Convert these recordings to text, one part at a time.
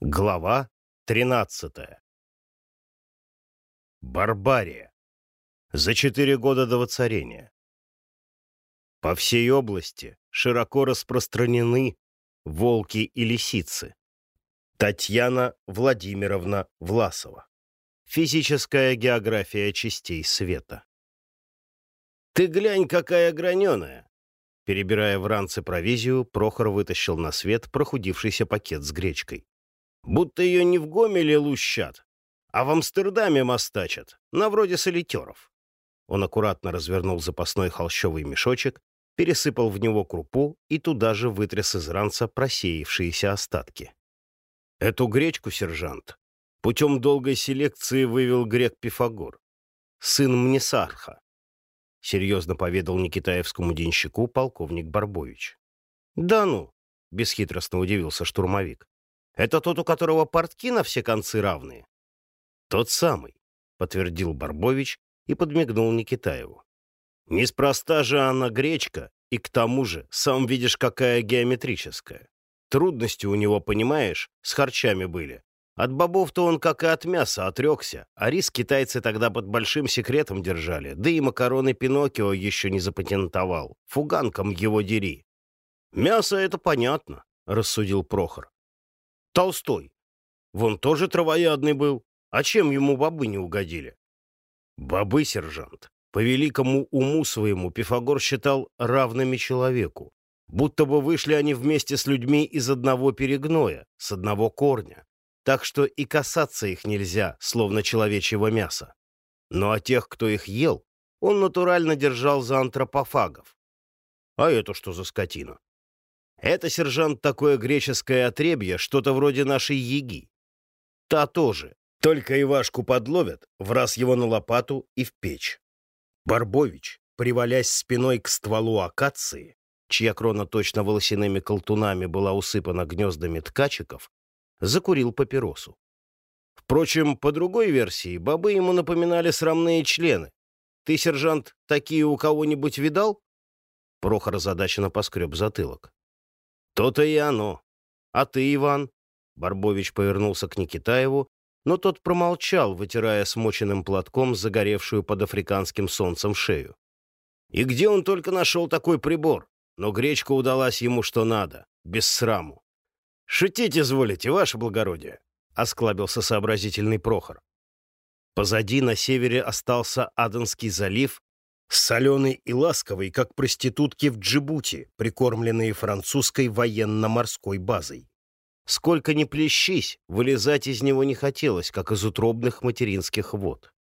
Глава 13. Барбария. За четыре года до воцарения. По всей области широко распространены волки и лисицы. Татьяна Владимировна Власова. Физическая география частей света. «Ты глянь, какая граненая!» Перебирая в ранце провизию, Прохор вытащил на свет прохудившийся пакет с гречкой будто ее не в Гомеле лущат, а в Амстердаме мастачат, на вроде солитеров. Он аккуратно развернул запасной холщовый мешочек, пересыпал в него крупу и туда же вытряс из ранца просеявшиеся остатки. Эту гречку, сержант, путем долгой селекции вывел грек Пифагор, сын Мнесарха, серьезно поведал Никитаевскому денщику полковник Барбович. «Да ну!» — бесхитростно удивился штурмовик. Это тот, у которого портки на все концы равные? Тот самый, подтвердил Барбович и подмигнул Никитаеву. Неспроста же она гречка, и к тому же, сам видишь, какая геометрическая. Трудности у него, понимаешь, с харчами были. От бобов-то он, как и от мяса, отрекся, а рис китайцы тогда под большим секретом держали, да и макароны Пиноккио еще не запатентовал. Фуганком его дери. «Мясо — это понятно», — рассудил Прохор. Толстой. Вон тоже травоядный был. А чем ему бобы не угодили? Бобы, сержант, по великому уму своему Пифагор считал равными человеку. Будто бы вышли они вместе с людьми из одного перегноя, с одного корня. Так что и касаться их нельзя, словно человечьего мяса. Но а тех, кто их ел, он натурально держал за антропофагов. А это что за скотина? Это, сержант, такое греческое отребье, что-то вроде нашей еги. Та тоже. Только Ивашку подловят, в раз его на лопату и в печь. Барбович, привалясь спиной к стволу акации, чья крона точно волосяными колтунами была усыпана гнездами ткачиков, закурил папиросу. Впрочем, по другой версии, бобы ему напоминали срамные члены. Ты, сержант, такие у кого-нибудь видал? Прохор озадаченно поскреб затылок. «То-то и оно. А ты, Иван?» Барбович повернулся к Никитаеву, но тот промолчал, вытирая смоченным платком загоревшую под африканским солнцем шею. И где он только нашел такой прибор? Но гречка удалась ему что надо, без сраму. «Шутить изволите, ваше благородие», — осклабился сообразительный Прохор. Позади на севере остался Аденский залив соленый и ласковый, как проститутки в Джибути, прикормленные французской военно-морской базой. Сколько ни плещись, вылезать из него не хотелось, как из утробных материнских вод.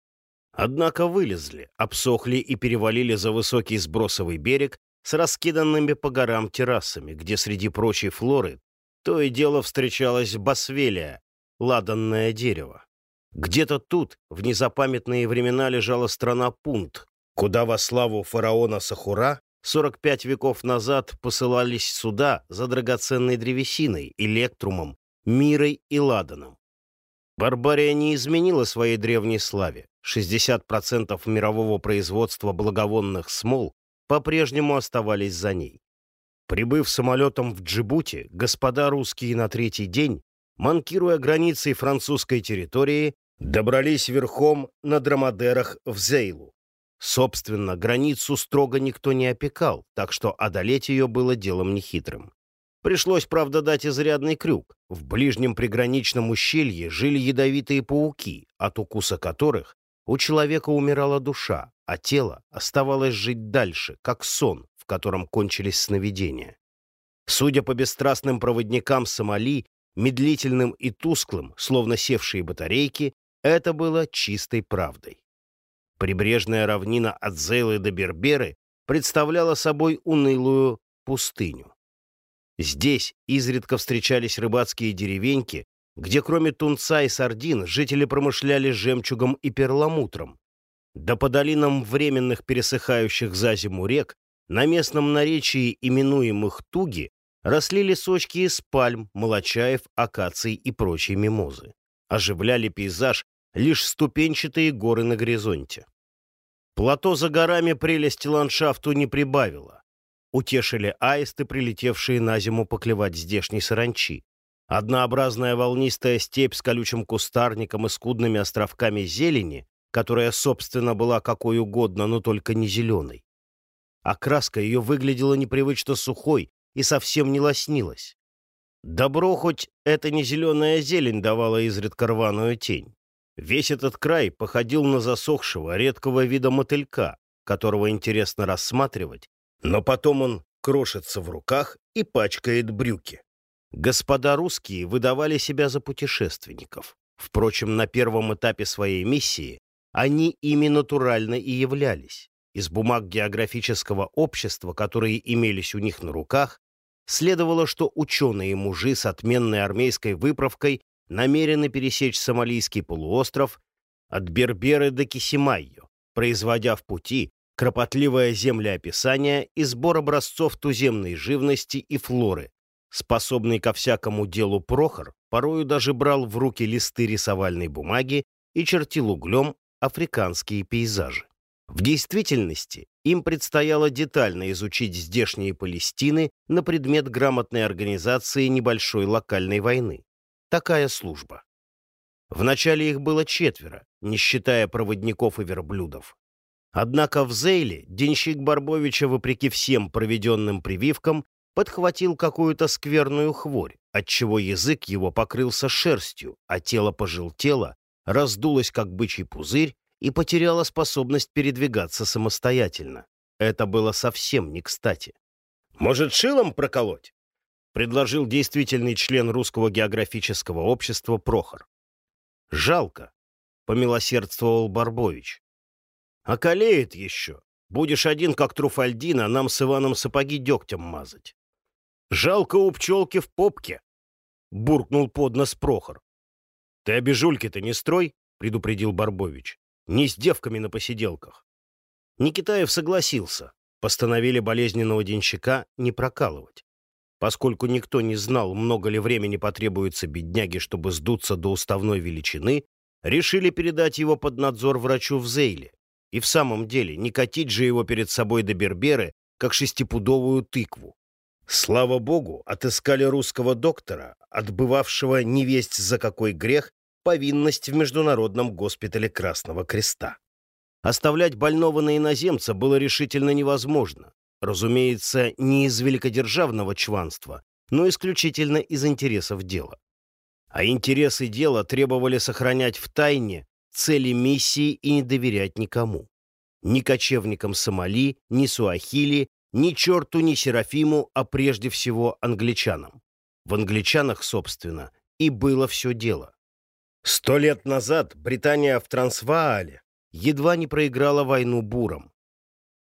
Однако вылезли, обсохли и перевалили за высокий сбросовый берег с раскиданными по горам террасами, где среди прочей флоры то и дело встречалась басвелия, ладанное дерево. Где-то тут в незапамятные времена лежала страна Пунт, куда во славу фараона Сахура 45 веков назад посылались суда за драгоценной древесиной, электрумом, мирой и ладаном. Барбария не изменила своей древней славе. 60% мирового производства благовонных смол по-прежнему оставались за ней. Прибыв самолетом в Джибути, господа русские на третий день, манкируя границей французской территории, добрались верхом на драмадерах в Зейлу. Собственно, границу строго никто не опекал, так что одолеть ее было делом нехитрым. Пришлось, правда, дать изрядный крюк. В ближнем приграничном ущелье жили ядовитые пауки, от укуса которых у человека умирала душа, а тело оставалось жить дальше, как сон, в котором кончились сновидения. Судя по бесстрастным проводникам Сомали, медлительным и тусклым, словно севшие батарейки, это было чистой правдой. Прибрежная равнина от Зейлы до Берберы представляла собой унылую пустыню. Здесь изредка встречались рыбацкие деревеньки, где кроме тунца и сардин жители промышляли жемчугом и перламутром. Да по долинам временных пересыхающих за зиму рек на местном наречии, именуемых Туги, росли лесочки из пальм, молочаев, акаций и прочей мимозы. Оживляли пейзаж лишь ступенчатые горы на горизонте. Плато за горами прелести ландшафту не прибавило. Утешили аисты, прилетевшие на зиму поклевать здешней саранчи. Однообразная волнистая степь с колючим кустарником и скудными островками зелени, которая, собственно, была какой угодно, но только не зеленой. Окраска ее выглядела непривычно сухой и совсем не лоснилась. Добро хоть эта не зеленая зелень давала изредка рваную тень. Весь этот край походил на засохшего, редкого вида мотылька, которого интересно рассматривать, но потом он крошится в руках и пачкает брюки. Господа русские выдавали себя за путешественников. Впрочем, на первом этапе своей миссии они ими натурально и являлись. Из бумаг географического общества, которые имелись у них на руках, следовало, что ученые-мужи с отменной армейской выправкой намерены пересечь Сомалийский полуостров от Берберы до Кисимайо, производя в пути кропотливое землеописание и сбор образцов туземной живности и флоры. Способный ко всякому делу Прохор порою даже брал в руки листы рисовальной бумаги и чертил углем африканские пейзажи. В действительности им предстояло детально изучить здешние Палестины на предмет грамотной организации небольшой локальной войны. Такая служба. Вначале их было четверо, не считая проводников и верблюдов. Однако в Зейле денщик Барбовича, вопреки всем проведенным прививкам, подхватил какую-то скверную хворь, отчего язык его покрылся шерстью, а тело пожелтело, раздулось, как бычий пузырь, и потеряла способность передвигаться самостоятельно. Это было совсем не кстати. «Может, шилом проколоть?» — предложил действительный член Русского географического общества Прохор. «Жалко», — помилосердствовал Барбович. «Околеет еще. Будешь один, как Труфальдина, а нам с Иваном сапоги дегтем мазать». «Жалко у пчелки в попке», — буркнул под нос Прохор. «Ты обижульки-то не строй», — предупредил Барбович. Не с девками на посиделках. Никитаев согласился. Постановили болезненного денщика не прокалывать. Поскольку никто не знал, много ли времени потребуется бедняге, чтобы сдуться до уставной величины, решили передать его под надзор врачу в Зейле. И в самом деле, не катить же его перед собой до Берберы, как шестипудовую тыкву. Слава богу, отыскали русского доктора, отбывавшего невесть за какой грех повинность в Международном госпитале Красного Креста. Оставлять больного на иноземца было решительно невозможно. Разумеется, не из великодержавного чванства, но исключительно из интересов дела. А интересы дела требовали сохранять в тайне цели миссии и не доверять никому. Ни кочевникам Сомали, ни Суахили, ни черту, ни Серафиму, а прежде всего англичанам. В англичанах, собственно, и было все дело. Сто лет назад Британия в Трансваале едва не проиграла войну бурам.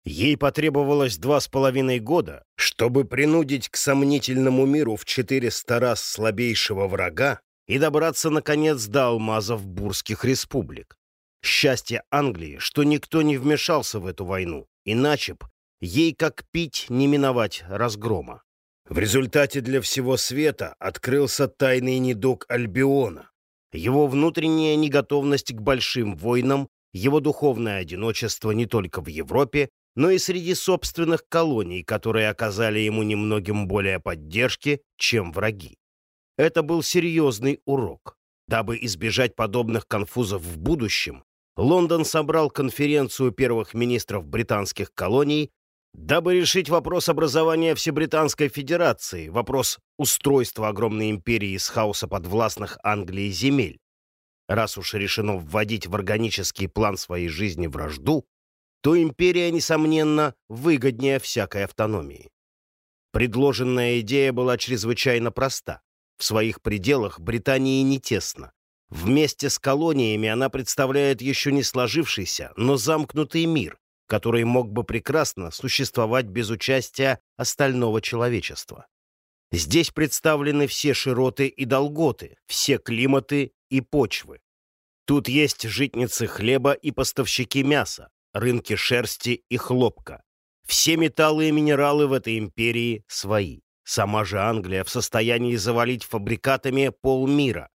Ей потребовалось два с половиной года, чтобы принудить к сомнительному миру в четыреста раз слабейшего врага и добраться, наконец, до алмазов бурских республик. Счастье Англии, что никто не вмешался в эту войну, иначе б ей как пить не миновать разгрома. В результате для всего света открылся тайный недуг Альбиона, его внутренняя неготовность к большим войнам, его духовное одиночество не только в Европе, но и среди собственных колоний, которые оказали ему немногим более поддержки, чем враги. Это был серьезный урок. Дабы избежать подобных конфузов в будущем, Лондон собрал конференцию первых министров британских колоний Дабы решить вопрос образования Всебританской Федерации, вопрос устройства огромной империи из хаоса подвластных Англии земель, раз уж решено вводить в органический план своей жизни вражду, то империя, несомненно, выгоднее всякой автономии. Предложенная идея была чрезвычайно проста. В своих пределах Британии не тесно. Вместе с колониями она представляет еще не сложившийся, но замкнутый мир, который мог бы прекрасно существовать без участия остального человечества. Здесь представлены все широты и долготы, все климаты и почвы. Тут есть житницы хлеба и поставщики мяса, рынки шерсти и хлопка. Все металлы и минералы в этой империи свои. Сама же Англия в состоянии завалить фабрикатами полмира.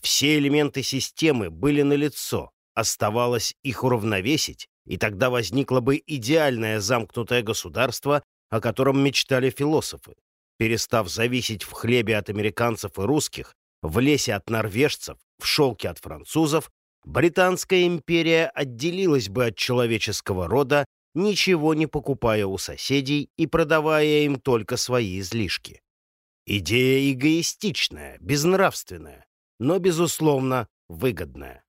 Все элементы системы были налицо, оставалось их уравновесить и тогда возникло бы идеальное замкнутое государство, о котором мечтали философы. перестав зависеть в хлебе от американцев и русских, в лесе от норвежцев, в шелке от французов, Британская империя отделилась бы от человеческого рода, ничего не покупая у соседей и продавая им только свои излишки. Идея эгоистичная, безнравственная, но, безусловно, выгодная.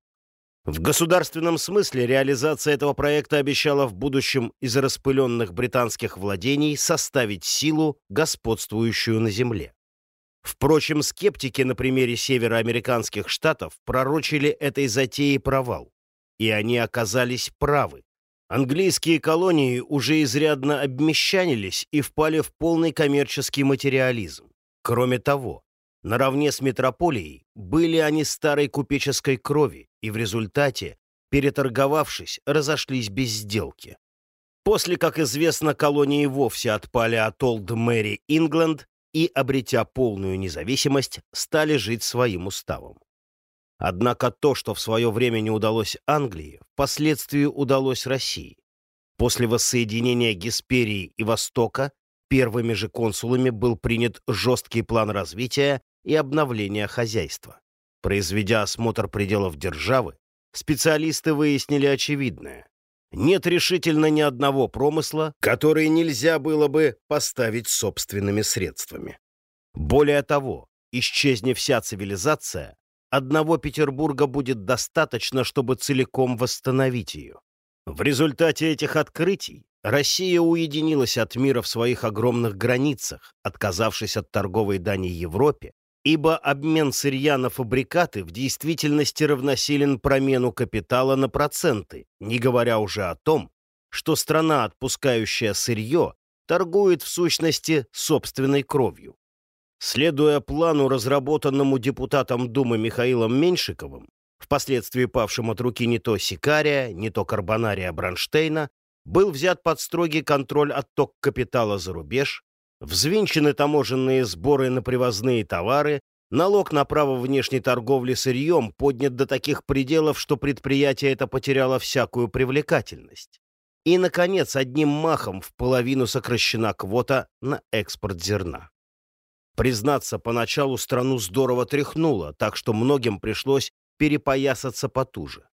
В государственном смысле реализация этого проекта обещала в будущем из распыленных британских владений составить силу, господствующую на земле. Впрочем, скептики на примере североамериканских штатов пророчили этой затеи провал. И они оказались правы. Английские колонии уже изрядно обмещанились и впали в полный коммерческий материализм. Кроме того, наравне с метрополией были они старой купеческой крови и в результате, переторговавшись, разошлись без сделки. После, как известно, колонии вовсе отпали от Олд Мэри Ингленд и, обретя полную независимость, стали жить своим уставом. Однако то, что в свое время не удалось Англии, впоследствии удалось России. После воссоединения Гесперии и Востока первыми же консулами был принят жесткий план развития и обновления хозяйства. Произведя осмотр пределов державы, специалисты выяснили очевидное. Нет решительно ни одного промысла, который нельзя было бы поставить собственными средствами. Более того, исчезнет вся цивилизация, одного Петербурга будет достаточно, чтобы целиком восстановить ее. В результате этих открытий Россия уединилась от мира в своих огромных границах, отказавшись от торговой дани Европе, ибо обмен сырья на фабрикаты в действительности равносилен промену капитала на проценты, не говоря уже о том, что страна, отпускающая сырье, торгует в сущности собственной кровью. Следуя плану, разработанному депутатом Думы Михаилом Меньшиковым, впоследствии павшим от руки не то Сикария, не то Карбонария Бронштейна, был взят под строгий контроль отток капитала за рубеж, взвинчены таможенные сборы на привозные товары, налог на право внешней торговли сырьем поднят до таких пределов, что предприятие это потеряло всякую привлекательность. И, наконец, одним махом в половину сокращена квота на экспорт зерна. Признаться, поначалу страну здорово тряхнуло, так что многим пришлось перепоясаться потуже.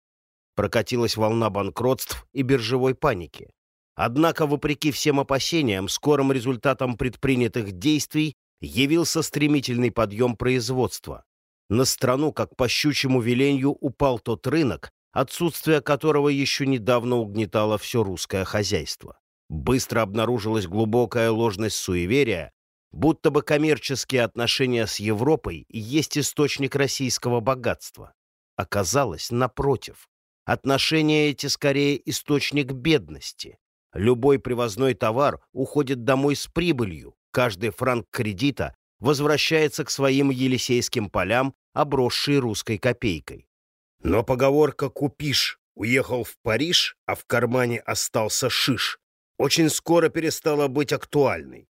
Прокатилась волна банкротств и биржевой паники. Однако, вопреки всем опасениям, скорым результатом предпринятых действий явился стремительный подъем производства. На страну, как по щучьему веленью, упал тот рынок, отсутствие которого еще недавно угнетало все русское хозяйство. Быстро обнаружилась глубокая ложность суеверия, будто бы коммерческие отношения с Европой есть источник российского богатства. Оказалось, напротив, отношения эти скорее источник бедности. Любой привозной товар уходит домой с прибылью. Каждый франк кредита возвращается к своим елисейским полям, обросший русской копейкой. Но поговорка «купишь» уехал в Париж, а в кармане остался шиш, очень скоро перестала быть актуальной.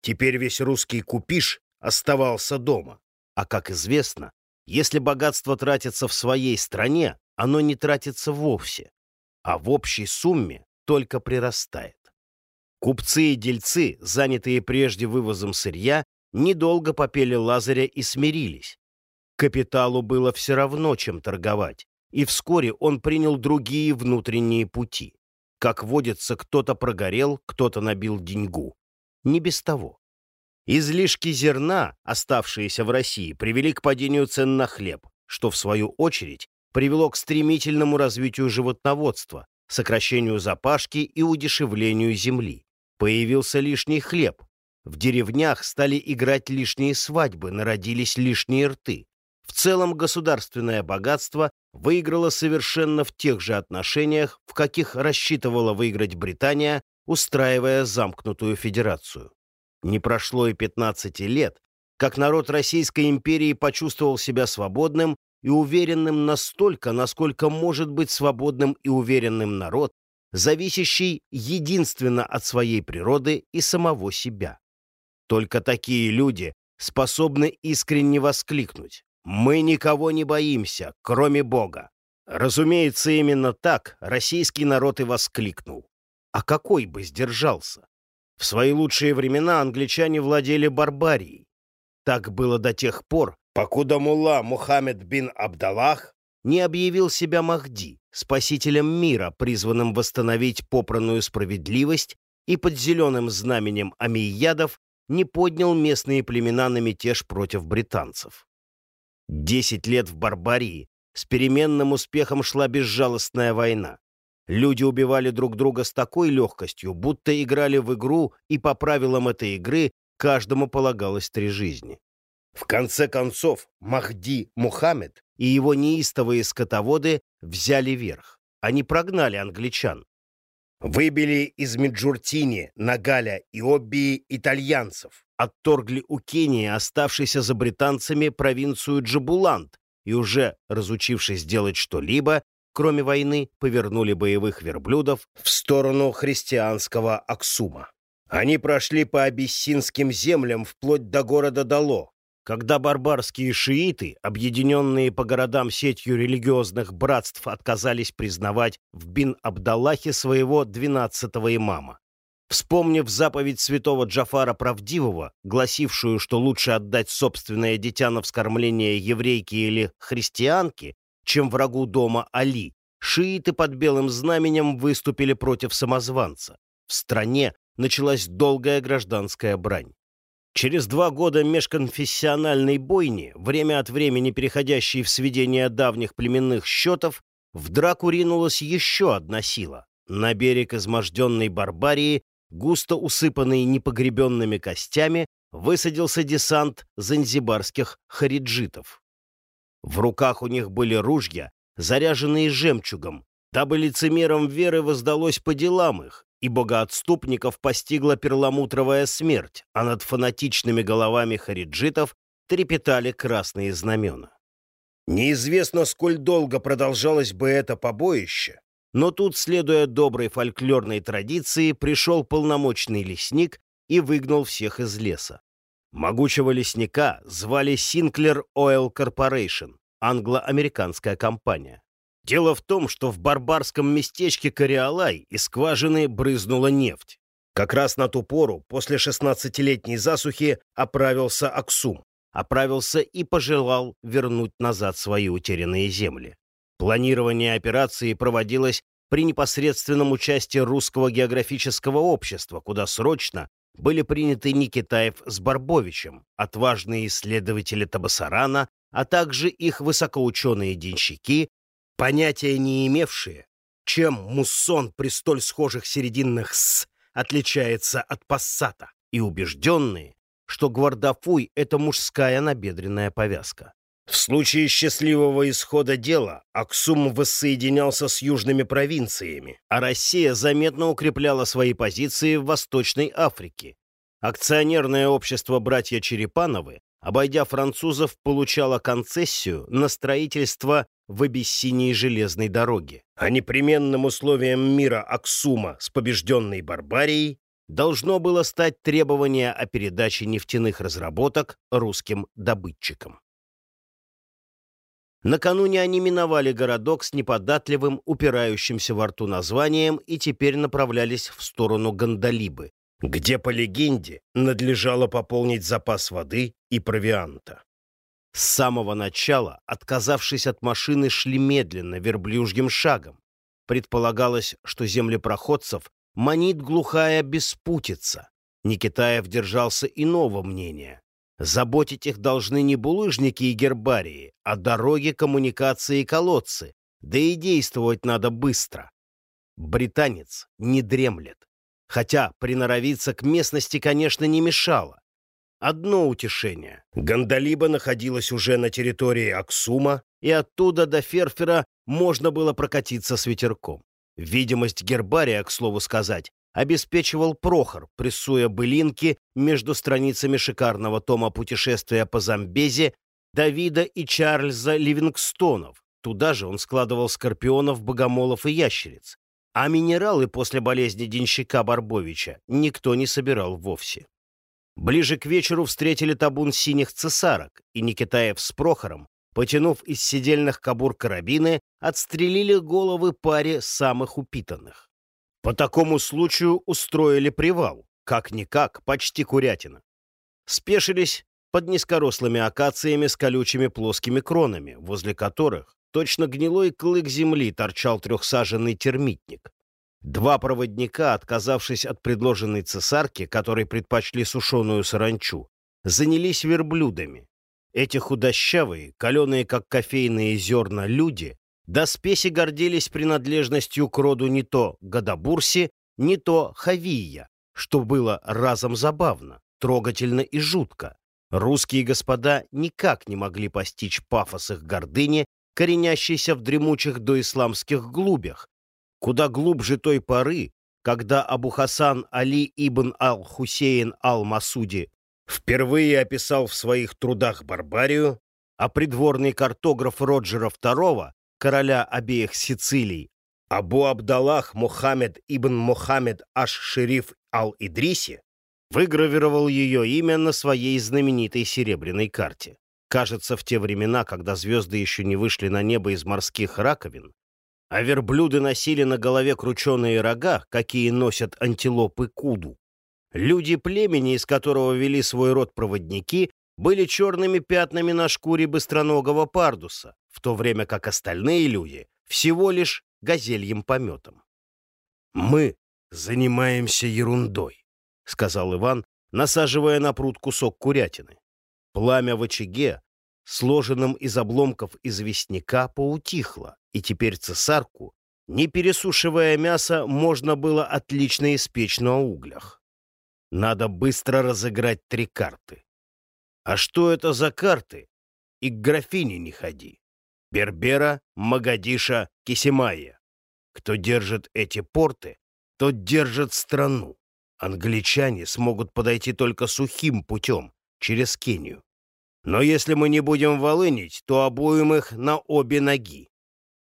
Теперь весь русский купиш оставался дома. А как известно, если богатство тратится в своей стране, оно не тратится вовсе, а в общей сумме только прирастает. Купцы и дельцы, занятые прежде вывозом сырья, недолго попели Лазаря и смирились. Капиталу было все равно, чем торговать, и вскоре он принял другие внутренние пути. Как водится, кто-то прогорел, кто-то набил деньгу. Не без того. Излишки зерна, оставшиеся в России, привели к падению цен на хлеб, что, в свою очередь, привело к стремительному развитию животноводства, сокращению запашки и удешевлению земли. Появился лишний хлеб. В деревнях стали играть лишние свадьбы, народились лишние рты. В целом государственное богатство выиграло совершенно в тех же отношениях, в каких рассчитывала выиграть Британия, устраивая замкнутую федерацию. Не прошло и 15 лет, как народ Российской империи почувствовал себя свободным и уверенным настолько, насколько может быть свободным и уверенным народ, зависящий единственно от своей природы и самого себя. Только такие люди способны искренне воскликнуть «Мы никого не боимся, кроме Бога». Разумеется, именно так российский народ и воскликнул. А какой бы сдержался? В свои лучшие времена англичане владели Барбарией. Так было до тех пор, покуда мулла Мухаммед бин Абдаллах не объявил себя Махди, спасителем мира, призванным восстановить попранную справедливость и под зеленым знаменем амийядов не поднял местные племена на мятеж против британцев. Десять лет в Барбарии с переменным успехом шла безжалостная война. Люди убивали друг друга с такой легкостью, будто играли в игру, и по правилам этой игры каждому полагалось три жизни. В конце концов, Махди Мухаммед и его неистовые скотоводы взяли верх. Они прогнали англичан. Выбили из Меджуртини, Нагаля и Обби итальянцев, отторгли у Кении оставшейся за британцами провинцию Джабуланд и уже, разучившись делать что-либо, кроме войны, повернули боевых верблюдов в сторону христианского Аксума. Они прошли по абиссинским землям вплоть до города Дало, когда барбарские шииты, объединенные по городам сетью религиозных братств, отказались признавать в Бин-Абдаллахе своего двенадцатого имама. Вспомнив заповедь святого Джафара Правдивого, гласившую, что лучше отдать собственное дитя на вскормление еврейки или христианки, чем врагу дома Али, шииты под белым знаменем выступили против самозванца. В стране началась долгая гражданская брань. Через два года межконфессиональной бойни, время от времени переходящей в сведение давних племенных счетов, в драку ринулась еще одна сила. На берег изможденной Барбарии, густо усыпанный непогребенными костями, высадился десант занзибарских хариджитов. В руках у них были ружья, заряженные жемчугом, дабы лицемерам веры воздалось по делам их, и богоотступников постигла перламутровая смерть, а над фанатичными головами хариджитов трепетали красные знамена. Неизвестно, сколь долго продолжалось бы это побоище, но тут, следуя доброй фольклорной традиции, пришел полномочный лесник и выгнал всех из леса. Могучего лесника звали Синклер Oil Corporation, англо-американская компания. Дело в том, что в барбарском местечке Кориалай из скважины брызнула нефть. Как раз на ту пору, после шестнадцатилетней засухи, оправился Аксум. Оправился и пожелал вернуть назад свои утерянные земли. Планирование операции проводилось при непосредственном участии Русского географического общества, куда срочно были приняты Никитаев с Барбовичем, отважные исследователи Табасарана, а также их высокоученые денщики понятия не имевшие, чем муссон при столь схожих серединных «с» отличается от пассата, и убежденные, что гвардафуй — это мужская набедренная повязка. В случае счастливого исхода дела Аксум воссоединялся с южными провинциями, а Россия заметно укрепляла свои позиции в Восточной Африке. Акционерное общество «Братья Черепановы», обойдя французов, получало концессию на строительство в Абиссинии железной дороги, а непременным условием мира Аксума с побежденной Барбарией должно было стать требование о передаче нефтяных разработок русским добытчикам. Накануне они миновали городок с неподатливым, упирающимся во рту названием и теперь направлялись в сторону Гандалибы, где, по легенде, надлежало пополнить запас воды и провианта. С самого начала, отказавшись от машины, шли медленно, верблюжьим шагом. Предполагалось, что землепроходцев манит глухая беспутица. Никитаев держался иного мнения. Заботить их должны не булыжники и гербарии, а дороги, коммуникации и колодцы, да и действовать надо быстро. Британец не дремлет. Хотя приноровиться к местности, конечно, не мешало. Одно утешение. Гандалиба находилась уже на территории Аксума, и оттуда до Ферфера можно было прокатиться с ветерком. Видимость гербария, к слову сказать, обеспечивал Прохор, прессуя былинки между страницами шикарного тома путешествия по Замбезе Давида и Чарльза Ливингстонов. Туда же он складывал скорпионов, богомолов и ящериц. А минералы после болезни денщика Барбовича никто не собирал вовсе. Ближе к вечеру встретили табун синих цесарок, и Никитаев с Прохором, потянув из сидельных кобур карабины, отстрелили головы паре самых упитанных. По такому случаю устроили привал, как-никак, почти курятина. Спешились под низкорослыми акациями с колючими плоскими кронами, возле которых точно гнилой клык земли торчал трехсаженный термитник. Два проводника, отказавшись от предложенной цесарки, которой предпочли сушеную саранчу, занялись верблюдами. Эти худощавые, каленые как кофейные зерна люди, до спеси гордились принадлежностью к роду не то Гадабурси, не то Хавия, что было разом забавно, трогательно и жутко. Русские господа никак не могли постичь пафос их гордыни, коренящейся в дремучих доисламских глубях, куда глубже той поры, когда Абу Хасан Али ибн ал-Хусейн ал-Масуди впервые описал в своих трудах Барбарию, а придворный картограф Роджера II, короля обеих Сицилий, Абу Абдаллах Мухаммед ибн Мухаммед аш-Шериф ал-Идриси, выгравировал ее имя на своей знаменитой серебряной карте. Кажется, в те времена, когда звезды еще не вышли на небо из морских раковин, а верблюды носили на голове крученые рога, какие носят антилопы куду. Люди племени, из которого вели свой род проводники, были черными пятнами на шкуре быстроногого пардуса, в то время как остальные люди всего лишь газельем пометом. «Мы занимаемся ерундой», — сказал Иван, насаживая на пруд кусок курятины. Пламя в очаге, сложенном из обломков известняка, поутихло, и теперь цесарку, не пересушивая мясо, можно было отлично испечь на углях. Надо быстро разыграть три карты. А что это за карты? И к графине не ходи. Бербера, Магадиша, Кисимайя. Кто держит эти порты, тот держит страну. Англичане смогут подойти только сухим путем, через Кению. Но если мы не будем волынить, то обуем их на обе ноги.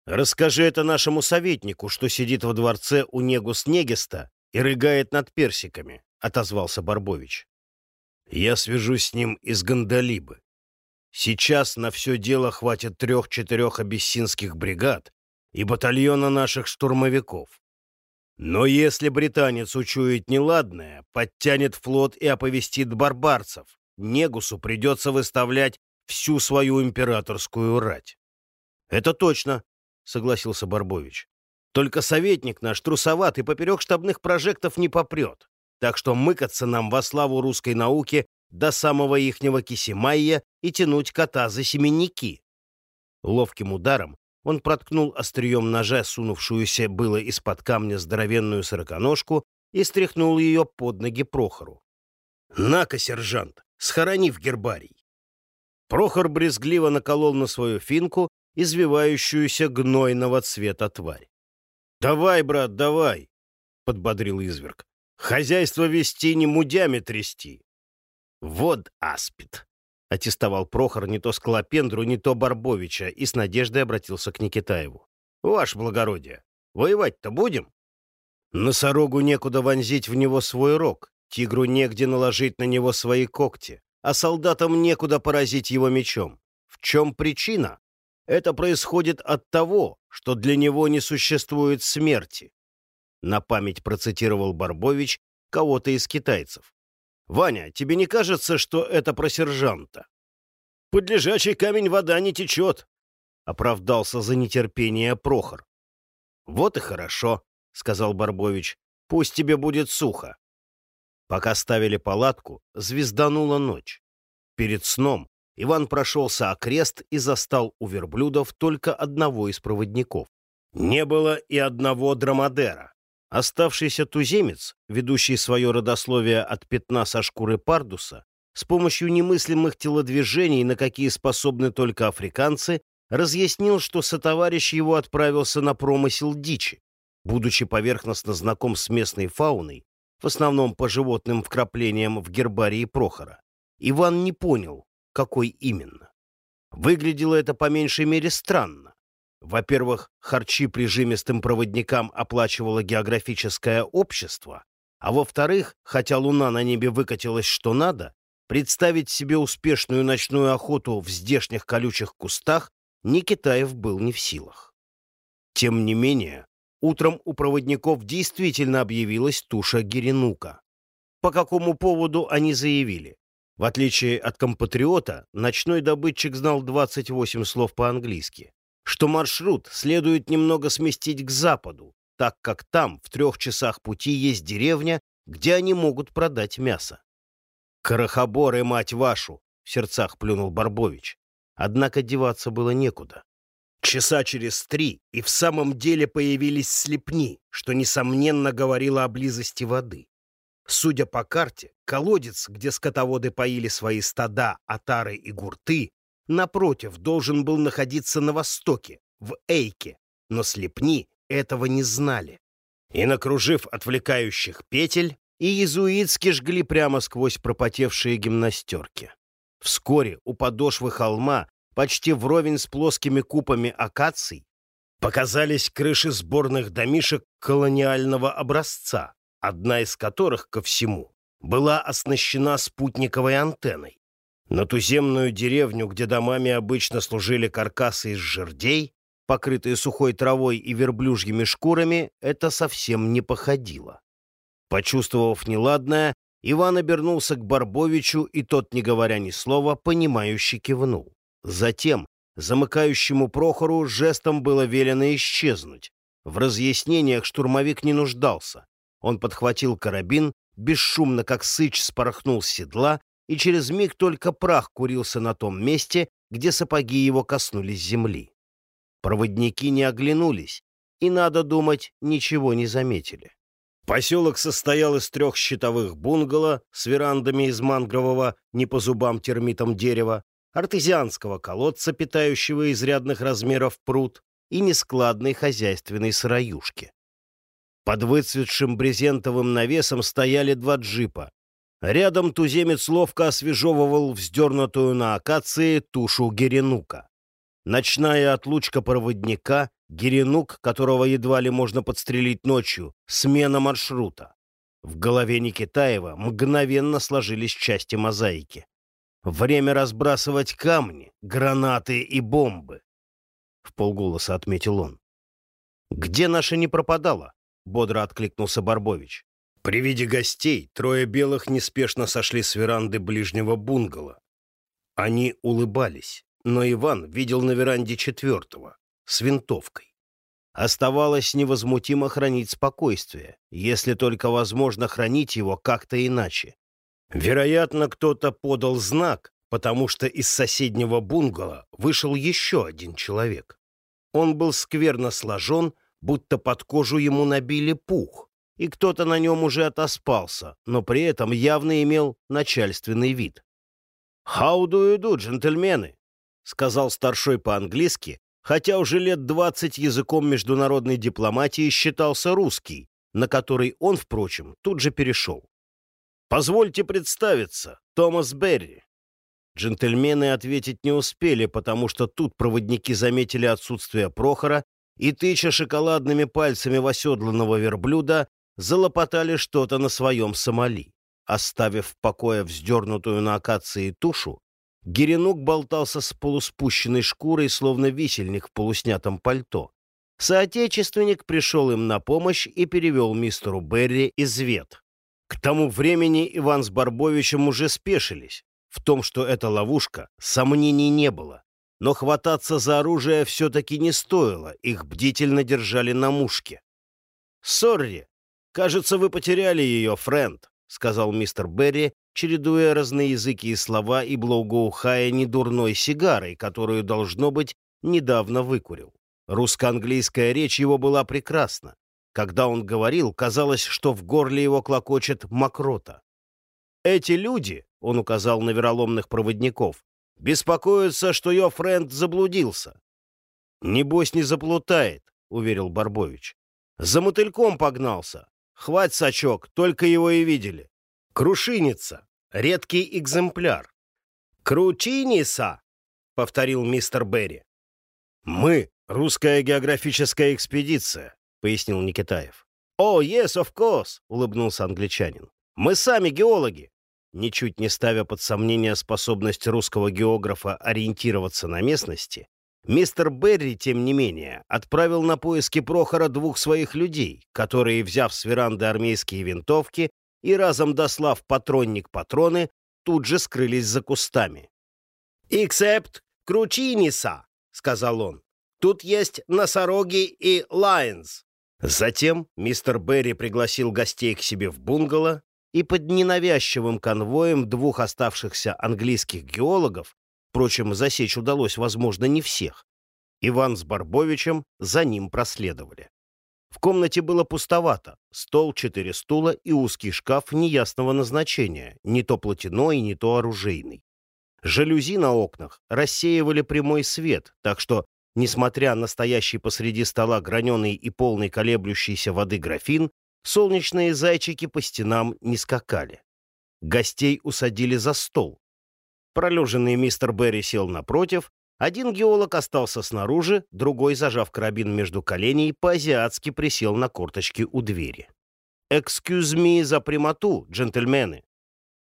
Расскажи это нашему советнику, что сидит во дворце у Негус-Негеста и рыгает над персиками, — отозвался Барбович. Я свяжусь с ним из Гондолибы. Сейчас на все дело хватит трех-четырех абиссинских бригад и батальона наших штурмовиков. Но если британец учует неладное, подтянет флот и оповестит барбарцев, Негусу придется выставлять всю свою императорскую рать. — Это точно, — согласился Барбович. — Только советник наш трусоват и поперек штабных прожектов не попрет. Так что мыкаться нам во славу русской науки до самого ихнего кисимайя и тянуть кота за семенники. Ловким ударом он проткнул острием ножа сунувшуюся было из-под камня здоровенную сороконожку и стряхнул ее под ноги Прохору. «На-ка, сержант, схорони в гербарий!» Прохор брезгливо наколол на свою финку извивающуюся гнойного цвета тварь. «Давай, брат, давай!» — подбодрил изверг. «Хозяйство вести не мудями трясти!» «Вот аспид!» — аттестовал Прохор не то Скалопендру, не то Барбовича и с надеждой обратился к Никитаеву. «Ваше благородие, воевать-то будем?» Носорогу некуда вонзить в него свой рог, тигру негде наложить на него свои когти, а солдатам некуда поразить его мечом. В чем причина? Это происходит от того, что для него не существует смерти. На память процитировал Барбович кого-то из китайцев. «Ваня, тебе не кажется, что это про сержанта?» «Под лежачий камень вода не течет», — оправдался за нетерпение Прохор. «Вот и хорошо», — сказал Барбович. «Пусть тебе будет сухо». Пока ставили палатку, звезданула ночь. Перед сном Иван прошелся окрест и застал у верблюдов только одного из проводников. Не было и одного драмадера. Оставшийся туземец, ведущий свое родословие от пятна со шкуры пардуса, с помощью немыслимых телодвижений, на какие способны только африканцы, разъяснил, что сотоварищ его отправился на промысел дичи. Будучи поверхностно знаком с местной фауной, в основном по животным вкраплениям в гербарии Прохора, Иван не понял, какой именно. Выглядело это по меньшей мере странно. Во-первых, харчи прижимистым проводникам оплачивало географическое общество, а во-вторых, хотя луна на небе выкатилась что надо, представить себе успешную ночную охоту в здешних колючих кустах Никитаев был не в силах. Тем не менее, утром у проводников действительно объявилась туша Геренука. по какому поводу они заявили. В отличие от компатриота, ночной добытчик знал 28 слов по-английски, что маршрут следует немного сместить к западу, так как там, в трех часах пути, есть деревня, где они могут продать мясо. «Крохоборы, мать вашу!» — в сердцах плюнул Барбович. Однако деваться было некуда. Часа через три и в самом деле появились слепни, что, несомненно, говорило о близости воды. Судя по карте, колодец, где скотоводы поили свои стада, отары и гурты, напротив, должен был находиться на востоке, в Эйке, но слепни этого не знали. И, накружив отвлекающих петель, и иезуитски жгли прямо сквозь пропотевшие гимнастерки. Вскоре у подошвы холма, почти вровень с плоскими купами акаций, показались крыши сборных домишек колониального образца, одна из которых, ко всему, была оснащена спутниковой антенной. На туземную деревню, где домами обычно служили каркасы из жердей, покрытые сухой травой и верблюжьими шкурами, это совсем не походило. Почувствовав неладное, Иван обернулся к Барбовичу, и тот, не говоря ни слова, понимающе кивнул. Затем замыкающему Прохору жестом было велено исчезнуть. В разъяснениях штурмовик не нуждался. Он подхватил карабин, бесшумно, как сыч, спорхнул с седла, и через миг только прах курился на том месте, где сапоги его коснулись земли. Проводники не оглянулись, и, надо думать, ничего не заметили. Поселок состоял из трех щитовых бунгало с верандами из мангрового, не по зубам термитом дерева, артезианского колодца, питающего изрядных размеров пруд, и нескладной хозяйственной сыроюшки. Под выцветшим брезентовым навесом стояли два джипа. Рядом туземец ловко освежевывал вздернутую на акации тушу Геренука. Ночная отлучка проводника, Геренук, которого едва ли можно подстрелить ночью, смена маршрута. В голове Никитаева мгновенно сложились части мозаики. Время разбрасывать камни, гранаты и бомбы. В полголоса отметил он. Где наша не пропадала? бодро откликнулся Барбович. При виде гостей трое белых неспешно сошли с веранды ближнего бунгало. Они улыбались, но Иван видел на веранде четвертого, с винтовкой. Оставалось невозмутимо хранить спокойствие, если только возможно хранить его как-то иначе. Вероятно, кто-то подал знак, потому что из соседнего бунгало вышел еще один человек. Он был скверно сложен, будто под кожу ему набили пух, и кто-то на нем уже отоспался, но при этом явно имел начальственный вид. «How do you do, джентльмены?» — сказал старшой по-английски, хотя уже лет двадцать языком международной дипломатии считался русский, на который он, впрочем, тут же перешел. «Позвольте представиться, Томас Берри». Джентльмены ответить не успели, потому что тут проводники заметили отсутствие Прохора и, тыча шоколадными пальцами в оседланного верблюда, залопотали что-то на своем Сомали. Оставив в покое вздернутую на акации тушу, Геренук болтался с полуспущенной шкурой, словно висельник в полуснятом пальто. Соотечественник пришел им на помощь и перевел мистеру Берри из вет. К тому времени Иван с Барбовичем уже спешились. В том, что это ловушка, сомнений не было. Но хвататься за оружие все-таки не стоило, их бдительно держали на мушке. «Сорри, кажется, вы потеряли ее, френд», — сказал мистер Берри, чередуя разные языки и слова и благоухая недурной сигарой, которую, должно быть, недавно выкурил. Русско-английская речь его была прекрасна. Когда он говорил, казалось, что в горле его клокочет мокрота. «Эти люди», — он указал на вероломных проводников, Беспокоятся, что ее френд заблудился. «Небось, не заплутает», — уверил Барбович. «За мотыльком погнался. Хвать, сачок, только его и видели. Крушиница. Редкий экземпляр». «Кручиниса», — повторил мистер Берри. «Мы — русская географическая экспедиция», — пояснил Никитаев. «О, oh, yes, of course», — улыбнулся англичанин. «Мы сами геологи ничуть не ставя под сомнение способность русского географа ориентироваться на местности, мистер Берри, тем не менее, отправил на поиски Прохора двух своих людей, которые, взяв с веранды армейские винтовки и, разом дослав патронник патроны, тут же скрылись за кустами. «Эксепт Кручиниса», — сказал он. «Тут есть носороги и лайнс». Затем мистер Берри пригласил гостей к себе в бунгало и под ненавязчивым конвоем двух оставшихся английских геологов, впрочем, засечь удалось, возможно, не всех, Иван с Барбовичем за ним проследовали. В комнате было пустовато, стол, четыре стула и узкий шкаф неясного назначения, не то платяной, не то оружейный. Жалюзи на окнах рассеивали прямой свет, так что, несмотря на стоящий посреди стола граненый и полный колеблющейся воды графин, солнечные зайчики по стенам не скакали. Гостей усадили за стол. Пролеженный мистер Берри сел напротив, один геолог остался снаружи, другой, зажав карабин между коленей, по-азиатски присел на корточки у двери. «Экскюз ми за прямоту, джентльмены!»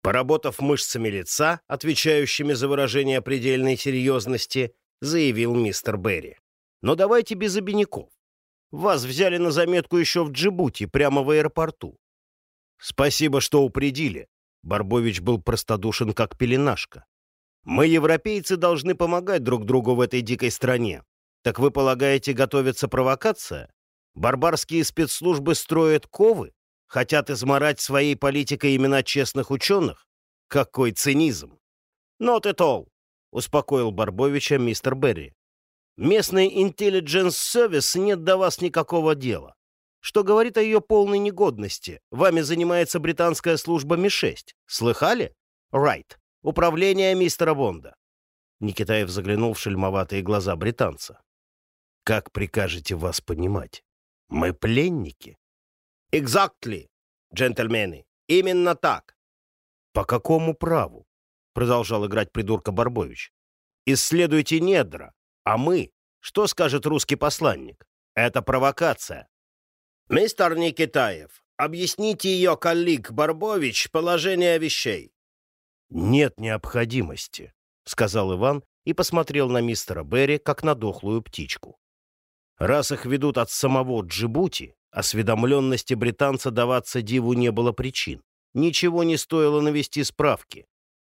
Поработав мышцами лица, отвечающими за выражение предельной серьезности, заявил мистер Берри. «Но давайте без обиняков. Вас взяли на заметку еще в Джибути, прямо в аэропорту». «Спасибо, что упредили». Барбович был простодушен, как пеленашка. Мы, европейцы, должны помогать друг другу в этой дикой стране. Так вы полагаете, готовится провокация? Барбарские спецслужбы строят ковы? Хотят изморать своей политикой имена честных ученых? Какой цинизм! Not at all, успокоил Барбовича мистер Берри. Местный service нет до вас никакого дела. Что говорит о ее полной негодности? Вами занимается британская служба Ми-6. Слыхали? Right. Управление мистера Бонда. Никитаев заглянул в шельмоватые глаза британца. «Как прикажете вас понимать? Мы пленники?» «Exactly, джентльмены. Именно так». «По какому праву?» — продолжал играть придурка Барбович. «Исследуйте недра. А мы? Что скажет русский посланник? Это провокация». «Мистер Никитаев, объясните ее коллег Барбович положение вещей. «Нет необходимости», — сказал Иван и посмотрел на мистера Берри, как на дохлую птичку. Раз их ведут от самого Джибути, осведомленности британца даваться диву не было причин. Ничего не стоило навести справки.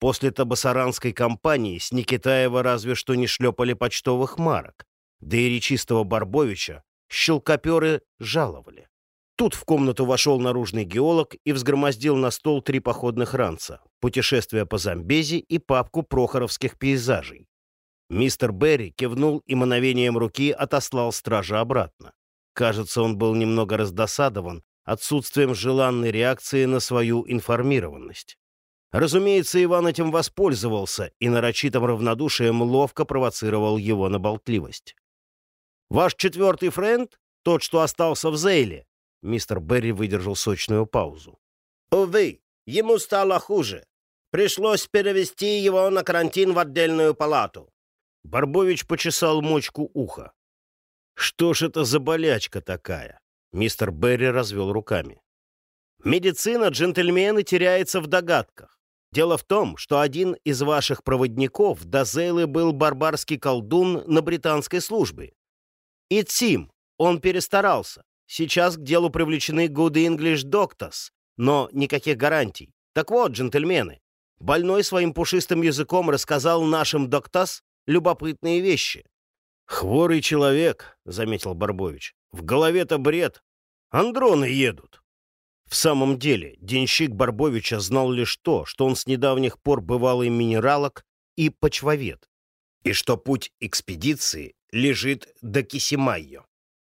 После табасаранской кампании с Никитаева разве что не шлепали почтовых марок. Да и речистого Барбовича щелкоперы жаловали. Тут в комнату вошел наружный геолог и взгромоздил на стол три походных ранца, путешествие по Замбези и папку прохоровских пейзажей. Мистер Берри кивнул и мановением руки отослал стража обратно. Кажется, он был немного раздосадован отсутствием желанной реакции на свою информированность. Разумеется, Иван этим воспользовался и нарочитым равнодушием ловко провоцировал его на болтливость. «Ваш четвертый френд, тот, что остался в Зейле, Мистер Берри выдержал сочную паузу. «Увы, ему стало хуже. Пришлось перевести его на карантин в отдельную палату». Барбович почесал мочку уха. «Что ж это за болячка такая?» Мистер Берри развел руками. «Медицина, джентльмены, теряется в догадках. Дело в том, что один из ваших проводников до Зейлы был барбарский колдун на британской службе. И Цим, он перестарался. Сейчас к делу привлечены Good English Doctors, но никаких гарантий. Так вот, джентльмены, больной своим пушистым языком рассказал нашим доктас любопытные вещи. «Хворый человек», — заметил Барбович. «В голове-то бред. Андроны едут». В самом деле, денщик Барбовича знал лишь то, что он с недавних пор бывалый минералог и почвовед, и что путь экспедиции лежит до Кисимайо.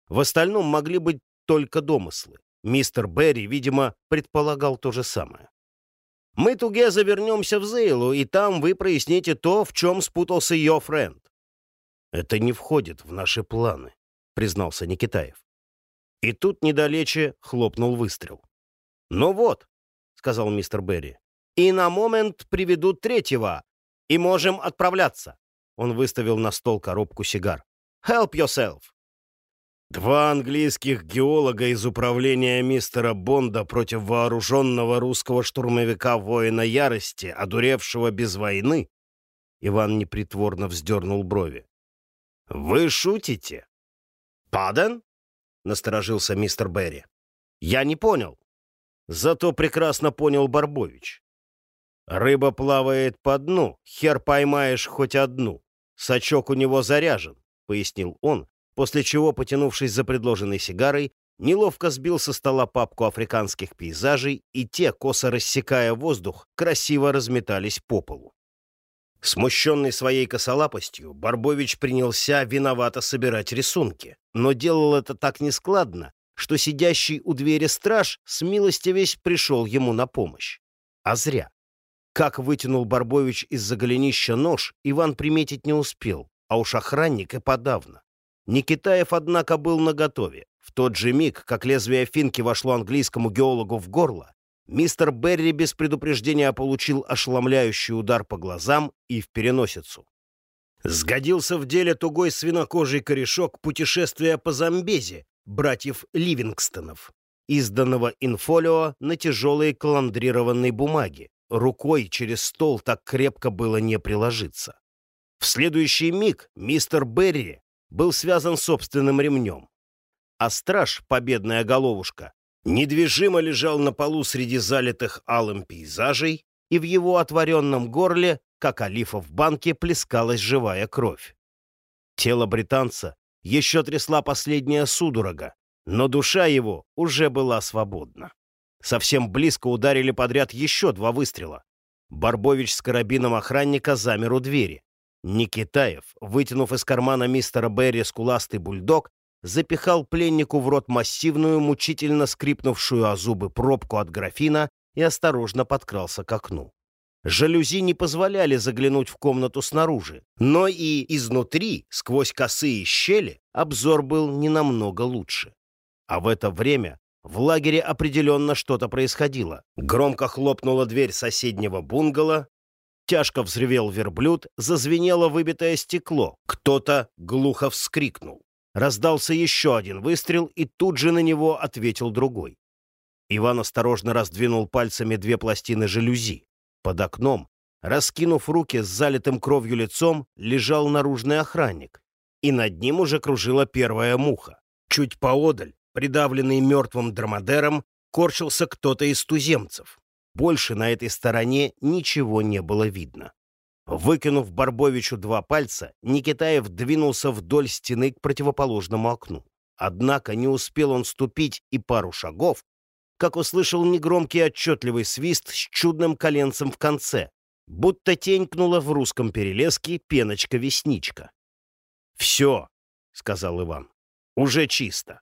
В остальном могли быть только домыслы. Мистер Берри, видимо, предполагал то же самое. «Мы туге завернемся в Зейлу, и там вы проясните то, в чем спутался ее френд». «Это не входит в наши планы», — признался Никитаев. И тут недалече хлопнул выстрел. «Ну вот», — сказал мистер Берри, — «и на момент приведут третьего, и можем отправляться». Он выставил на стол коробку сигар. «Help yourself!» Два английских геолога из управления мистера Бонда против вооруженного русского штурмовика воина ярости, одуревшего без войны? Иван непритворно вздернул брови. «Вы шутите?» «Паден?» — насторожился мистер Берри. «Я не понял». Зато прекрасно понял Барбович. Рыба плавает по дну, хер поймаешь хоть одну. Сачок у него заряжен, — пояснил он, после чего, потянувшись за предложенной сигарой, неловко сбил со стола папку африканских пейзажей, и те, косо рассекая воздух, красиво разметались по полу. Смущенный своей косолапостью, Барбович принялся виновато собирать рисунки, но делал это так нескладно, что сидящий у двери страж с милости весь пришел ему на помощь. А зря. Как вытянул Барбович из-за голенища нож, Иван приметить не успел, а уж охранник и подавно. Никитаев, однако, был наготове. В тот же миг, как лезвие финки вошло английскому геологу в горло, мистер Берри без предупреждения получил ошеломляющий удар по глазам и в переносицу. Сгодился в деле тугой свинокожий корешок путешествия по Замбезе братьев Ливингстонов, изданного инфолио на тяжелой каландрированной бумаге. Рукой через стол так крепко было не приложиться. В следующий миг мистер Берри был связан собственным ремнем. А страж, победная головушка, недвижимо лежал на полу среди залитых алым пейзажей, и в его отворенном горле, как олифа в банке, плескалась живая кровь. Тело британца еще трясла последняя судорога, но душа его уже была свободна. Совсем близко ударили подряд еще два выстрела. Барбович с карабином охранника замер у двери. Никитаев, вытянув из кармана мистера Берри скуластый бульдог, запихал пленнику в рот массивную, мучительно скрипнувшую о зубы пробку от графина и осторожно подкрался к окну. Жалюзи не позволяли заглянуть в комнату снаружи, но и изнутри, сквозь косые щели, обзор был не намного лучше. А в это время в лагере определенно что-то происходило. Громко хлопнула дверь соседнего бунгало, тяжко взревел верблюд, зазвенело выбитое стекло. Кто-то глухо вскрикнул. Раздался еще один выстрел, и тут же на него ответил другой. Иван осторожно раздвинул пальцами две пластины жалюзи. Под окном, раскинув руки с залитым кровью лицом, лежал наружный охранник, и над ним уже кружила первая муха. Чуть поодаль, придавленный мертвым драмадером, корчился кто-то из туземцев. Больше на этой стороне ничего не было видно. Выкинув Барбовичу два пальца, Никитаев двинулся вдоль стены к противоположному окну. Однако не успел он ступить и пару шагов, как услышал негромкий отчетливый свист с чудным коленцем в конце, будто тенькнула в русском перелеске пеночка-весничка. «Все», — сказал Иван, — «уже чисто».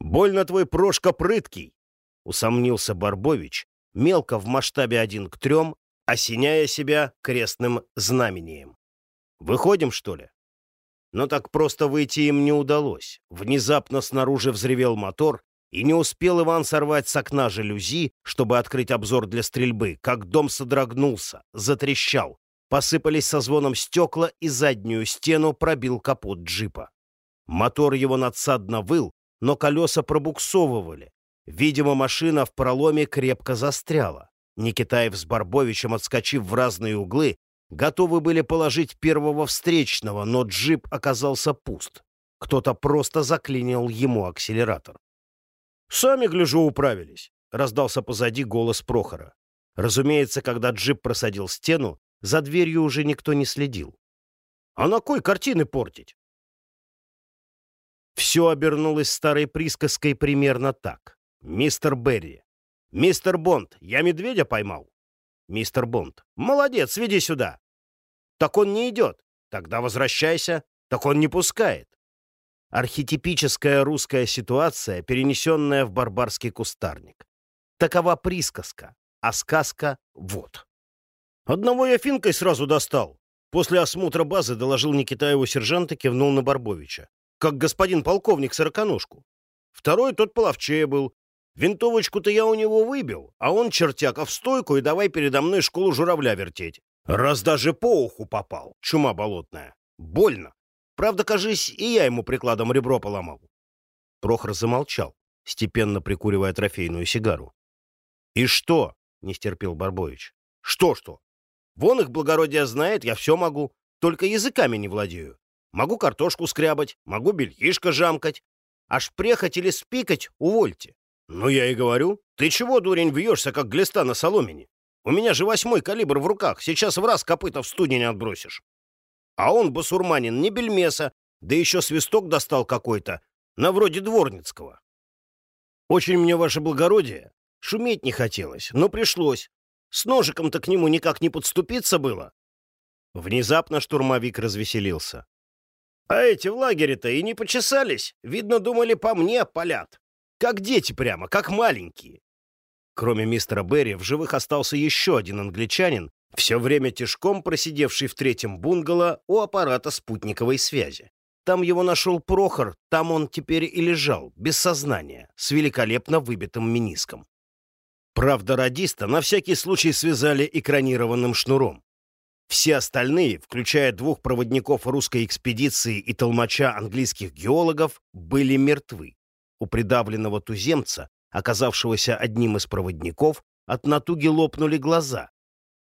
«Больно твой Прошка прыткий», — усомнился Барбович, мелко в масштабе один к трем, осеняя себя крестным знамением. «Выходим, что ли?» Но так просто выйти им не удалось. Внезапно снаружи взревел мотор, и не успел Иван сорвать с окна жалюзи, чтобы открыть обзор для стрельбы, как дом содрогнулся, затрещал. Посыпались со звоном стекла, и заднюю стену пробил капот джипа. Мотор его надсадно выл, но колеса пробуксовывали. Видимо, машина в проломе крепко застряла. Никитаев с Барбовичем, отскочив в разные углы, готовы были положить первого встречного, но джип оказался пуст. Кто-то просто заклинил ему акселератор. «Сами, гляжу, управились», — раздался позади голос Прохора. Разумеется, когда джип просадил стену, за дверью уже никто не следил. «А на кой картины портить?» Все обернулось старой присказкой примерно так. «Мистер Берри». «Мистер Бонд, я медведя поймал». «Мистер Бонд». «Молодец, веди сюда». «Так он не идет». «Тогда возвращайся». «Так он не пускает». Архетипическая русская ситуация, перенесенная в барбарский кустарник. Такова присказка, а сказка — вот. Одного я финкой сразу достал. После осмотра базы доложил Никитаеву сержант и кивнул на Барбовича. Как господин полковник сороконожку. Второй тот половчее был. Винтовочку-то я у него выбил, а он, чертяка, в стойку и давай передо мной школу журавля вертеть. Раз даже по уху попал, чума болотная. Больно. Правда, кажись, и я ему прикладом ребро поломал. Прохор замолчал, степенно прикуривая трофейную сигару. «И что?» — не стерпел Барбович. «Что-что? Вон их благородие знает, я все могу, только языками не владею. Могу картошку скрябать, могу бельишко жамкать. Аж прехать или спикать — увольте. «Ну, я и говорю. Ты чего, дурень, вьешься, как глиста на соломине? У меня же восьмой калибр в руках, сейчас в раз копыта в студень отбросишь. А он, басурманин, не бельмеса, да еще свисток достал какой-то, на вроде дворницкого. Очень мне, ваше благородие, шуметь не хотелось, но пришлось. С ножиком-то к нему никак не подступиться было. Внезапно штурмовик развеселился. А эти в лагере-то и не почесались. Видно, думали, по мне палят. Как дети прямо, как маленькие. Кроме мистера Берри, в живых остался еще один англичанин, все время тяжком просидевший в третьем бунгало у аппарата спутниковой связи. Там его нашел Прохор, там он теперь и лежал, без сознания, с великолепно выбитым мениском. Правда, радиста на всякий случай связали экранированным шнуром. Все остальные, включая двух проводников русской экспедиции и толмача английских геологов, были мертвы. У придавленного туземца, оказавшегося одним из проводников, от натуги лопнули глаза.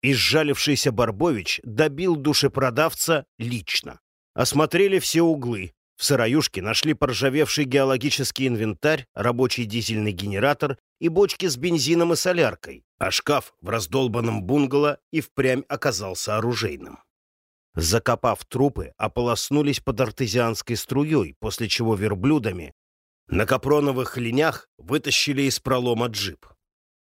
Изжалившийся Барбович добил душепродавца лично. Осмотрели все углы. В сыроюшке нашли поржавевший геологический инвентарь, рабочий дизельный генератор и бочки с бензином и соляркой, а шкаф в раздолбанном бунгало и впрямь оказался оружейным. Закопав трупы, ополоснулись под артезианской струей, после чего верблюдами на капроновых линях вытащили из пролома джип.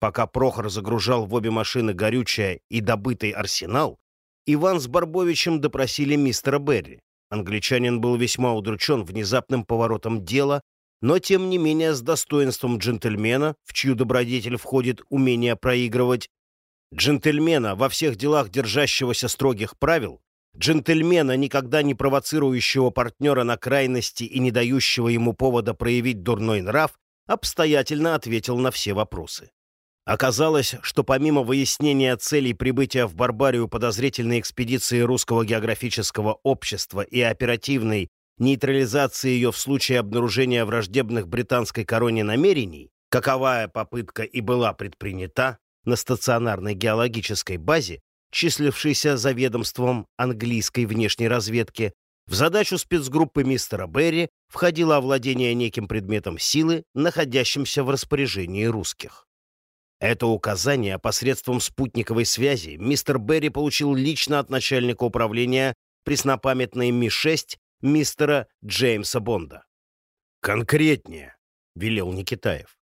Пока Прохор загружал в обе машины горючее и добытый арсенал, Иван с Барбовичем допросили мистера Берри. Англичанин был весьма удручен внезапным поворотом дела но тем не менее с достоинством джентльмена, в чью добродетель входит умение проигрывать, джентльмена во всех делах держащегося строгих правил, джентльмена, никогда не провоцирующего партнера на крайности и не дающего ему повода проявить дурной нрав, обстоятельно ответил на все вопросы. Оказалось, что помимо выяснения целей прибытия в Барбарию подозрительной экспедиции Русского географического общества и оперативной нейтрализации ее в случае обнаружения враждебных британской короне намерений, каковая попытка и была предпринята на стационарной геологической базе, числившейся за ведомством английской внешней разведки, в задачу спецгруппы мистера Берри входило овладение неким предметом силы, находящимся в распоряжении русских. Это указание посредством спутниковой связи мистер Берри получил лично от начальника управления преснопамятной Ми-6 мистера Джеймса Бонда. «Конкретнее», — велел Никитаев.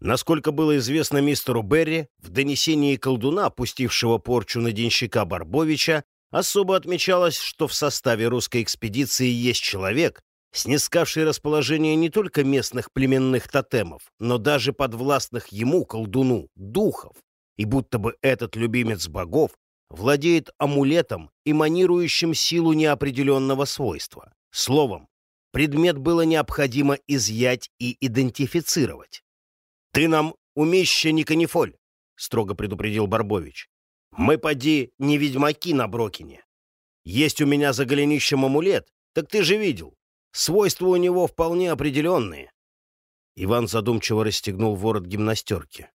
Насколько было известно мистеру Берри, в донесении колдуна, пустившего порчу на денщика Барбовича, особо отмечалось, что в составе русской экспедиции есть человек, снискавший расположение не только местных племенных тотемов, но даже подвластных ему, колдуну, духов, и будто бы этот любимец богов владеет амулетом, эманирующим силу неопределенного свойства. Словом, предмет было необходимо изъять и идентифицировать. «Ты нам умеща не канифоль», — строго предупредил Барбович. «Мы, поди, не ведьмаки на Брокине. Есть у меня за голенищем амулет, так ты же видел. Свойства у него вполне определенные». Иван задумчиво расстегнул ворот гимнастерки.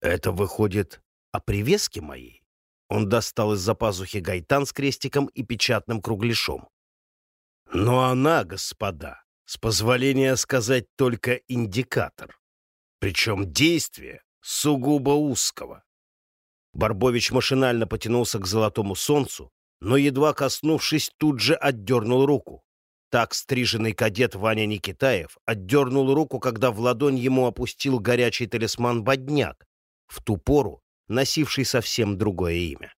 «Это выходит о привеске моей?» Он достал из-за пазухи гайтан с крестиком и печатным кругляшом. Но она, господа, с позволения сказать только индикатор. Причем действие сугубо узкого. Барбович машинально потянулся к золотому солнцу, но, едва коснувшись, тут же отдернул руку. Так стриженный кадет Ваня Никитаев отдернул руку, когда в ладонь ему опустил горячий талисман «Бодняк», в ту пору носивший совсем другое имя.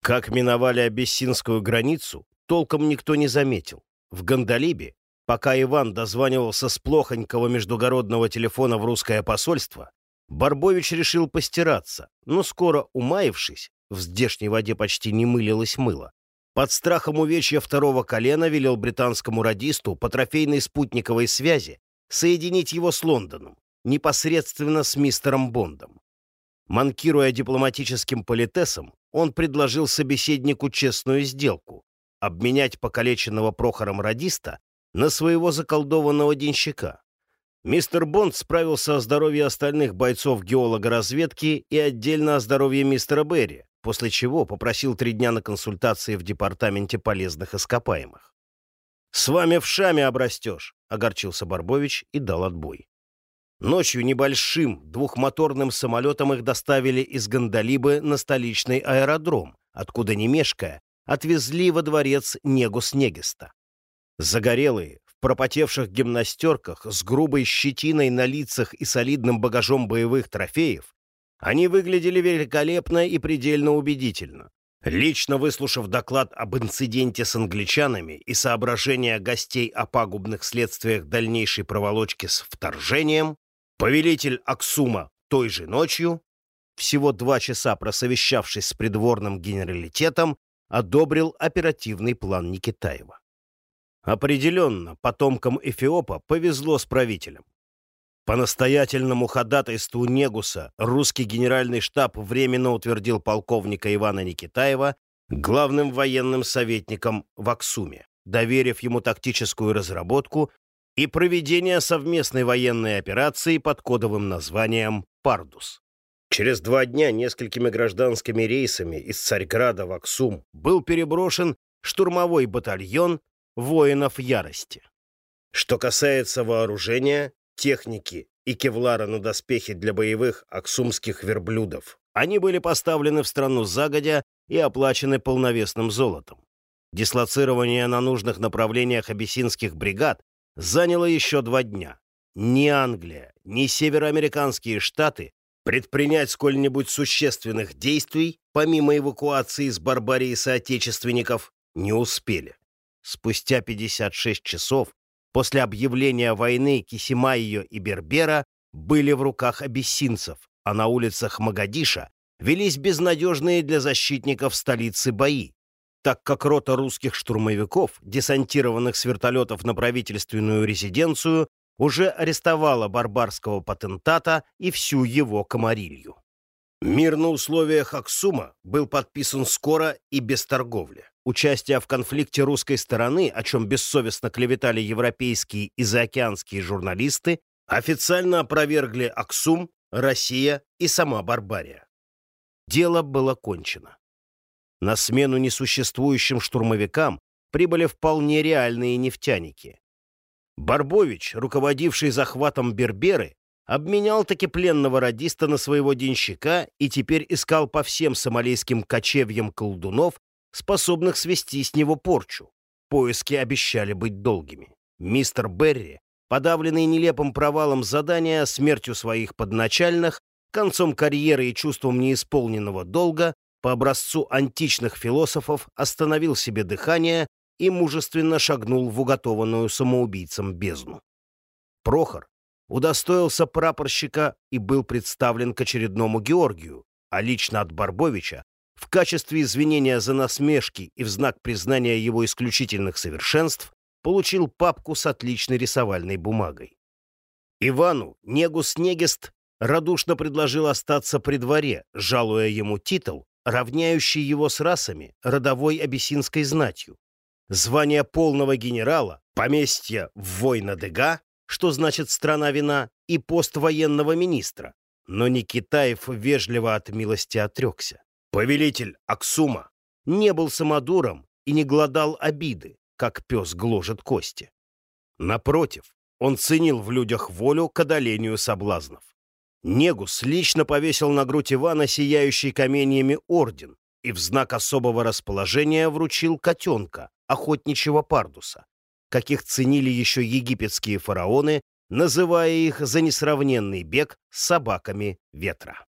Как миновали абиссинскую границу, толком никто не заметил. В Гандалибе, пока Иван дозванивался с плохонького междугородного телефона в русское посольство, Барбович решил постираться, но скоро, умаившись, в здешней воде почти не мылилось мыло, под страхом увечья второго колена велел британскому радисту по трофейной спутниковой связи соединить его с Лондоном, непосредственно с мистером Бондом. Манкируя дипломатическим политесом, он предложил собеседнику честную сделку — обменять покалеченного Прохором радиста на своего заколдованного денщика. Мистер Бонд справился о здоровье остальных бойцов геолога-разведки и отдельно о здоровье мистера Берри, после чего попросил три дня на консультации в Департаменте полезных ископаемых. «С вами в шаме обрастешь», — огорчился Барбович и дал отбой. Ночью небольшим двухмоторным самолетом их доставили из Гондолибы на столичный аэродром, откуда, не мешкая, отвезли во дворец Негус-Негиста. Загорелые, в пропотевших гимнастерках, с грубой щетиной на лицах и солидным багажом боевых трофеев, они выглядели великолепно и предельно убедительно. Лично выслушав доклад об инциденте с англичанами и соображения гостей о пагубных следствиях дальнейшей проволочки с вторжением, повелитель Аксума той же ночью, всего два часа просовещавшись с придворным генералитетом, одобрил оперативный план Никитаева. Определенно, потомкам Эфиопа повезло с правителем. По настоятельному ходатайству Негуса русский генеральный штаб временно утвердил полковника Ивана Никитаева главным военным советником в Аксуме, доверив ему тактическую разработку и проведение совместной военной операции под кодовым названием «Пардус». Через два дня несколькими гражданскими рейсами из Царьграда в Аксум был переброшен штурмовой батальон воинов ярости. Что касается вооружения, техники и кевлара на доспехи для боевых аксумских верблюдов. Они были поставлены в страну загодя и оплачены полновесным золотом. Дислоцирование на нужных направлениях абиссинских бригад заняло еще два дня. Ни Англия, ни североамериканские штаты предпринять сколь-нибудь существенных действий, помимо эвакуации из Барбарии соотечественников, не успели. Спустя 56 часов После объявления войны Кисимайо и Бербера были в руках абиссинцев, а на улицах Магадиша велись безнадежные для защитников столицы бои, так как рота русских штурмовиков, десантированных с вертолетов на правительственную резиденцию, уже арестовала барбарского патентата и всю его комарилью. Мир на условиях Аксума был подписан скоро и без торговли. Участие в конфликте русской стороны, о чем бессовестно клеветали европейские и заокеанские журналисты, официально опровергли Аксум, Россия и сама Барбария. Дело было кончено. На смену несуществующим штурмовикам прибыли вполне реальные нефтяники. Барбович, руководивший захватом Берберы, обменял таки пленного радиста на своего денщика и теперь искал по всем сомалийским кочевьям колдунов, способных свести с него порчу. Поиски обещали быть долгими. Мистер Берри, подавленный нелепым провалом задания, смертью своих подначальных, концом карьеры и чувством неисполненного долга, по образцу античных философов остановил себе дыхание и мужественно шагнул в уготованную самоубийцам бездну. Прохор, удостоился прапорщика и был представлен к очередному Георгию, а лично от Барбовича в качестве извинения за насмешки и в знак признания его исключительных совершенств получил папку с отличной рисовальной бумагой. Ивану Негус Негест радушно предложил остаться при дворе, жалуя ему титул, равняющий его с расами родовой абиссинской знатью. Звание полного генерала, поместье в Война-Дега что значит «страна вина», и пост военного министра. Но Никитаев вежливо от милости отрекся. Повелитель Аксума не был самодуром и не гладал обиды, как пес гложет кости. Напротив, он ценил в людях волю к одолению соблазнов. Негус лично повесил на грудь Ивана сияющий каменьями орден и в знак особого расположения вручил котенка, охотничьего пардуса, каких ценили еще египетские фараоны, называя их за несравненный бег собаками ветра.